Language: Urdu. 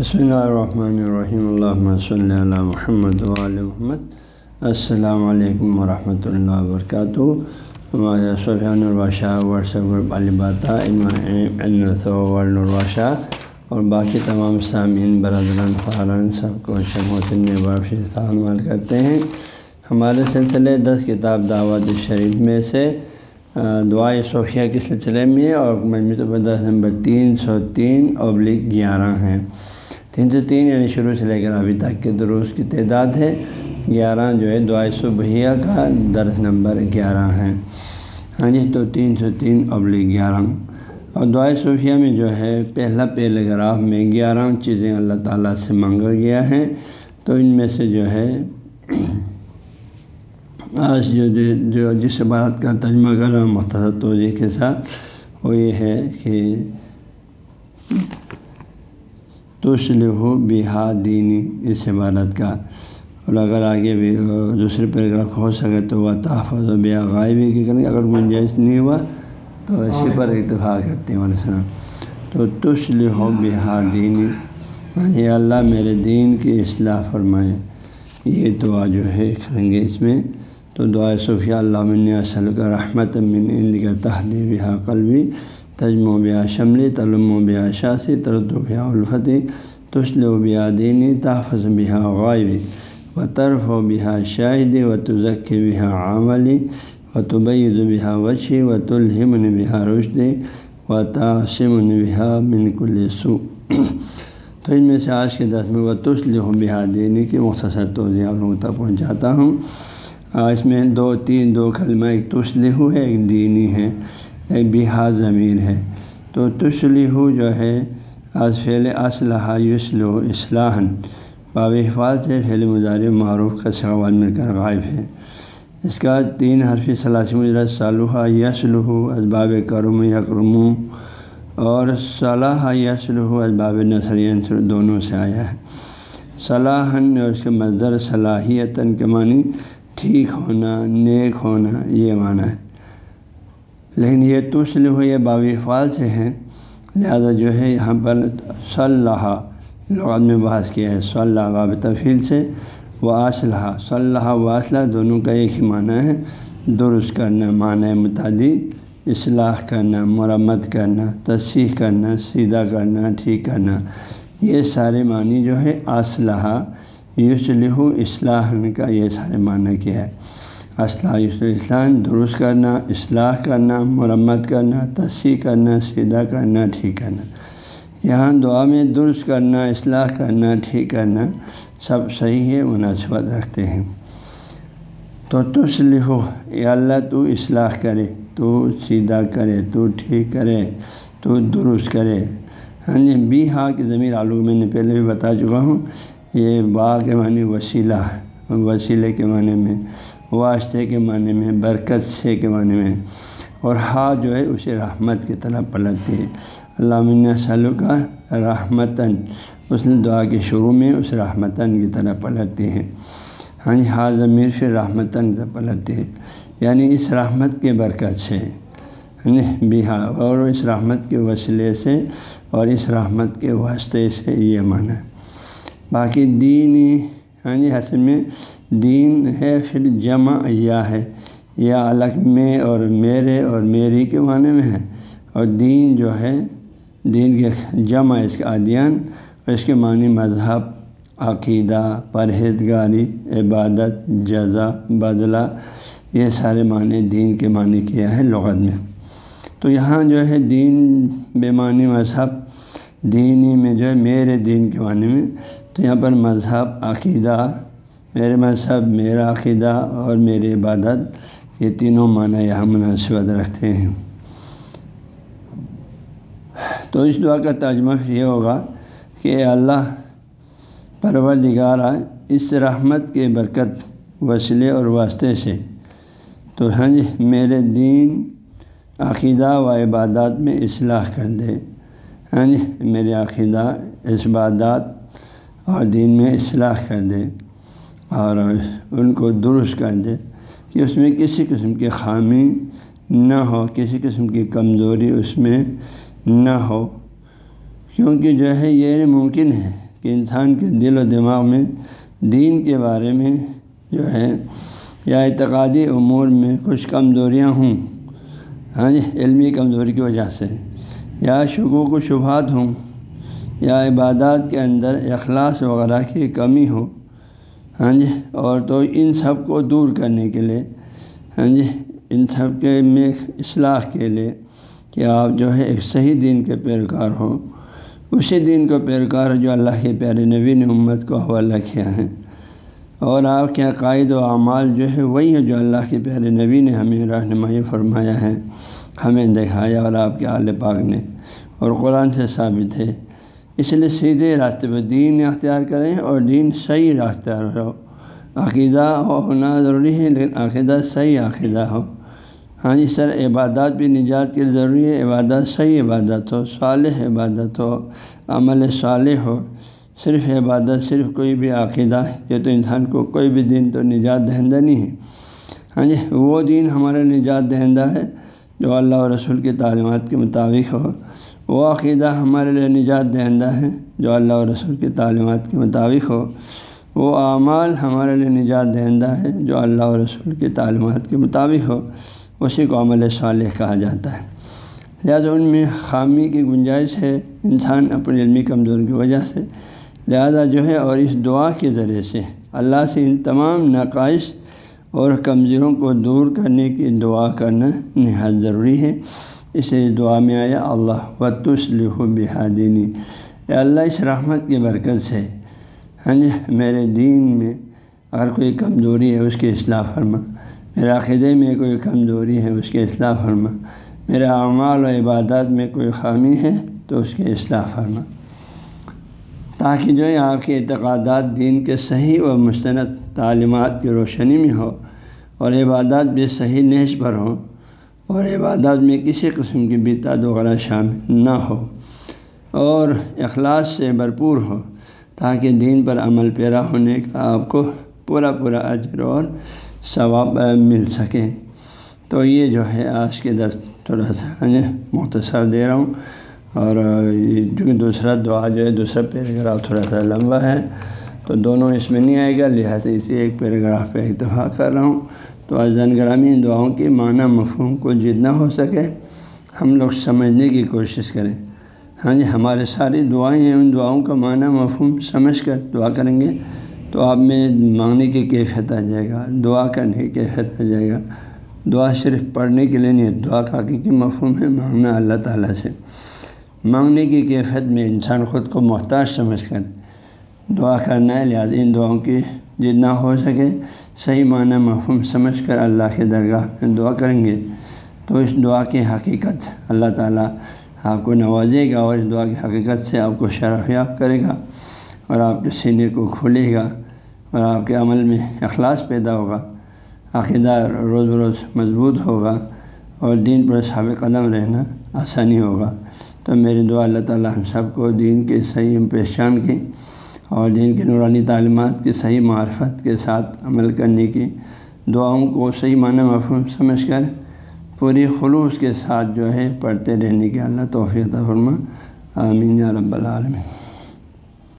بسم اللہ الرحمن الرحیم اللہ صلی اللہ محمد محمد السلام علیکم ورحمۃ اللہ وبرکاتہ ہمارے سفیان الباشہ واٹسپ گروپ الباطہ الباشہ اور باقی تمام سامعین برادران فارن سب کو شموسن برف استعمال کرتے ہیں ہمارے سلسلے دس کتاب دعوت شریف میں سے دعائے صوفیہ کے سلسلے میں اور مجموعی دس نمبر تین سو تین ابلک گیارہ ہیں۔ تین سو تین یعنی شروع سے لے کر ابھی تک کے دروس کی تعداد ہے، گیارہ جو ہے دعائے صبحیہ کا درس نمبر گیارہ ہیں ہاں جی تو تین سو تین ابلک گیارہ۔ اور دعائے صوفیہ میں جو ہے، پہلا پیراگراف میں گیارہ چیزیں اللہ تعالیٰ سے مانگا گیا ہے۔ تو ان میں سے جو ہے، آج جو جو جس عبارت کا ترجمہ کر رہا ہوں، مختصر توجہ کے ساتھ، وہ یہ ہے کہ تسلح بہا دینی اس عبارت کا۔ اور اگر آگے بھی دوسرے پیراگراف ہو سکے تو وہ تحفظ و بیا غائبی کی کریں اگر گنجائش نہیں ہوا تو اسی پر اتفاق کرتے ہیں علیہ السلام۔ تو تسلح بہا دینی یعنی یہ اللہ میرے دین کی اصلاح فرمائے۔ یہ دعا جو ہے، کریں گے اس میں۔ تو دعا صوفیہ اللہ من اصل کا رحمت من عند کا تحدی بہا قلبی۔ تجم و بیا شملی تلم و بیا شاسی ترد و بیا الفتی تسل و بیا دینی، تحفظ بہا غائبی، و طرف و بہا شاہدی، و تزک بہا عاملی و طبید بہا وشی و تلحمن بہا رشدی، و تاثم بہا من کل سو۔ تو ان میں سے آج کے دس میں وہ تسل و بہا دینی کی مختصر توضیع آپ لوگوں تک پہنچاتا ہوں۔ اس میں دو، تین، دو کلمہ، ایک تسلح ہے، ایک دینی ہے۔ بہا ضمیر ہے۔ تو تسلح جو ہے آج فعل اسلحہ یسل و اصلاحً باب حفاظ سے فعل مظاہر معروف کا سوال مل کر غائب ہے۔ اس کا تین حرفی صلاحی مجرت صالحہ یسلح اسباب کرم یکرم۔ اور صلاح یسلح اسباب نثر یعنی دونوں سے آیا ہے۔ صلاحً اور اس کے مظر صلاحیتاً کے معنی ٹھیک ہونا، نیک ہونا، یہ معنی ہے۔ لیکن یہ تسل ہو یہ باب فعال سے ہیں۔ لہذا جو ہے، یہاں پر صلاح، لغت میں بحث کیا ہے، صلاح باب تفیل سے و اسلحہ صلاح و اسلحہ دونوں کا ایک ہی معنی ہے۔ درست کرنا، معنی متعدی، اصلاح کرنا، مرمت کرنا، تصحیح کرنا، سیدھا کرنا، ٹھیک کرنا۔ یہ سارے معنی جو ہے اسلحہ یوسلح اصلاح کا یہ سارے معنی کیا ہے۔ اسلحہ اسلام، درست کرنا، اصلاح کرنا، مرمت کرنا، تصحیح کرنا، سیدھا کرنا، ٹھیک کرنا۔ یہاں دعا میں درست کرنا، اصلاح کرنا، ٹھیک کرنا سب صحیح ہے، مناسبت رکھتے ہیں۔ تو تسلح یا اللہ تو اصلاح کرے، تو سیدھا کرے، تو ٹھیک کرے، تو درست کرے۔ ہاں جی بی ہاں کی ضمیر آلو میں نے پہلے بھی بتا چکا ہوں۔ یہ با کے معنی وسیلہ، وسیلے کے معنی میں۔ واسطے کے معنی میں، برکت سے کے معنی میں۔ اور ہا جو ہے، اسے رحمت کی طرح پلٹتی ہے علامہ سلو کا رحمتاً۔ اس دعا کے شروع میں اس رحمتاً کی طرح پلٹتی ہے ہاں جی ہا ضمیر پھر رحمتاً کی طرح پلٹتی ہے یعنی اس رحمت کے برکت سے۔ ہاں جی، بیہا اور اس رحمت کے وسیلے سے اور اس رحمت کے واسطے سے یہ معنی۔ ہے باقی دین ہاں جی حسن میں دین ہے، پھر جمع یا ہے، یا الگ میں اور میرے اور میری کے معنی میں ہے۔ اور دین جو ہے، دین کے جمع اس کا ادیان اور اس کے معنی مذہب، عقیدہ، پرہیزگاری، عبادت، جزا، بدلہ، یہ سارے معنی دین کے معنی کیا ہے لغت میں۔ تو یہاں جو ہے، دین بے معنی مذہب، دینی میں جو ہے، میرے دین کے معنی میں تو یہاں پر مذہب، عقیدہ، میرے مذہب، میرا عقیدہ اور میری عبادت، یہ تینوں معنی یہاں مناسبت رکھتے ہیں۔ تو اس دعا کا ترجمہ یہ ہوگا کہ اللہ، پروردگارہ، اس رحمت کے برکت وسیلے اور واسطے سے تو ہاں جی میرے دین، عقیدہ و عبادات میں اصلاح کر دے۔ ہاں جی میرے عقیدہ عبادات اور دین میں اصلاح کر دے اور ان کو درست کر دے کہ اس میں کسی قسم کی خامی نہ ہو، کسی قسم کی کمزوری اس میں نہ ہو۔ کیونکہ جو ہے یہ ممکن ہے کہ انسان کے دل و دماغ میں دین کے بارے میں جو ہے یا اعتقادی امور میں کچھ کمزوریاں ہوں۔ ہاں جی علمی کمزوری کی وجہ سے یا شکوک و شبہات ہوں۔ یا عبادات کے اندر اخلاص وغیرہ کی کمی ہو ہاں جی اور تو ان سب کو دور کرنے کے لیے ہاں جی ان سب کے میں اصلاح کے لیے کہ آپ جو ہے ایک صحیح دین کے پیروکار ہوں۔ اسی دین کو پیروکار جو اللہ کے پیارے نبی نے امت کو حوالہ کیا ہے۔ اور آپ کے عقائد و اعمال جو ہے وہی ہے جو اللہ کے پیارے نبی نے ہمیں رہنمائی فرمایا ہے، ہمیں دکھایا اور آپ کے عال پاک نے۔ اور قرآن سے ثابت ہے اس لیے سیدھے راستے پہ دین اختیار کریں اور دین صحیح راستہ ہو۔ عقیدہ ہونا ضروری ہے، لیکن عقیدہ صحیح عقیدہ ہو۔ ہاں جی سر، عبادات بھی نجات کے لیے ضروری ہے۔ عبادت صحیح عبادت ہو، صالح عبادت ہو، عمل صالح ہو۔ صرف عبادت صرف کوئی بھی عقیدہ یہ تو انسان کو کوئی بھی دین تو نجات دہندہ نہیں ہے۔ ہاں جی وہ دین ہمارا نجات دہندہ ہے جو اللہ و رسول کی تعلیمات کے مطابق ہو۔ وہ عقیدہ ہمارے لیے نجات دہندہ ہے، جو اللہ و رسول کی تعلیمات کے مطابق ہو۔ وہ اعمال ہمارے لیے نجات دہندہ ہے، جو اللہ و رسول کی تعلیمات کے مطابق ہو۔ اسی کو عمل صالح کہا جاتا ہے۔ لہٰذا ان میں خامی کی گنجائش ہے۔ انسان اپنی علمی کمزور کی وجہ سے۔ لہذا جو ہے، اور اس دعا کے ذریعے سے اللہ سے ان تمام نقائص اور کمزوروں کو دور کرنے کی دعا کرنا نہایت ضروری ہے۔ اسے دعا میں آیا، اللہ و تسلح بحادینی اللہ، اس رحمت کی برکت سے۔ ہاں جی میرے دین میں اگر کوئی کمزوری ہے، اس کی اصلاح فرما۔ میرے عقیدے میں کوئی کمزوری ہے، اس کی اصلاح فرما۔ میرے اعمال و عبادات میں کوئی خامی ہے، تو اس کی اصلاح فرما۔ تاکہ جو ہے، آپ کے اعتقادات دین کے صحیح و مستند تعلیمات کی روشنی میں ہو اور عبادات بھی صحیح نہج پر ہوں۔ اور عبادات میں کسی قسم کی بیتاد وغیرہ شامل نہ ہو اور اخلاص سے بھرپور ہو تاکہ دین پر عمل پیرا ہونے کا آپ کو پورا پورا اجر اور ثواب مل سکے۔ تو یہ جو ہے آج کے درس تھوڑا سا مختصر دے رہا ہوں اور جو دوسرا دعا جو ہے دوسرا پیراگراف تھوڑا سا لمبا ہے تو دونوں اس میں نہیں آئے گا، لہٰذا اسی ایک پیراگراف پہ اتفاق کر رہا ہوں۔ تو ازن گرامی دعاؤں کی معنی مفہوم کو جتنا ہو سکے، ہم لوگ سمجھنے کی کوشش کریں۔ ہاں جی ہمارے ساری دعائیں ہیں، ان دعاؤں کا معنی مفہوم سمجھ کر دعا کریں گے تو آپ میں مانگنے کی کیفیت آ جائے گا، دعا کرنے کی کیفیت آ جائے گا۔ دعا صرف پڑھنے کے لیے نہیں، دعا کا حقیقی مفہوم ہے، مانگنا اللہ تعالیٰ سے۔ مانگنے کی کیفیت میں انسان خود کو محتاج سمجھ کر دعا کرنا ہے، لہٰذا ان دعاؤں کی جتنا ہو سکے۔ صحیح معنی مفہوم سمجھ کر اللہ کے درگاہ میں دعا کریں گے، تو اس دعا کی حقیقت اللہ تعالیٰ آپ کو نوازے گا اور اس دعا کی حقیقت سے آپ کو شرفیاب کرے گا اور آپ کے سینے کو کھولے گا اور آپ کے عمل میں اخلاص پیدا ہوگا، عقیدہ روز بروز مضبوط ہوگا اور دین پر ثابت قدم رہنا آسانی ہوگا۔ تو میری دعا اللہ تعالیٰ ہم سب کو دین کے صحیح پہچان کی۔ اور دین کی نورانی تعلیمات کی صحیح معرفت کے ساتھ عمل کرنے کی دعاؤں کو صحیح معنی مفہوم سمجھ کر پوری خلوص کے ساتھ جو ہے پڑھتے رہنے کی اللہ توفیق فرما۔ آمین یا رب العالمین۔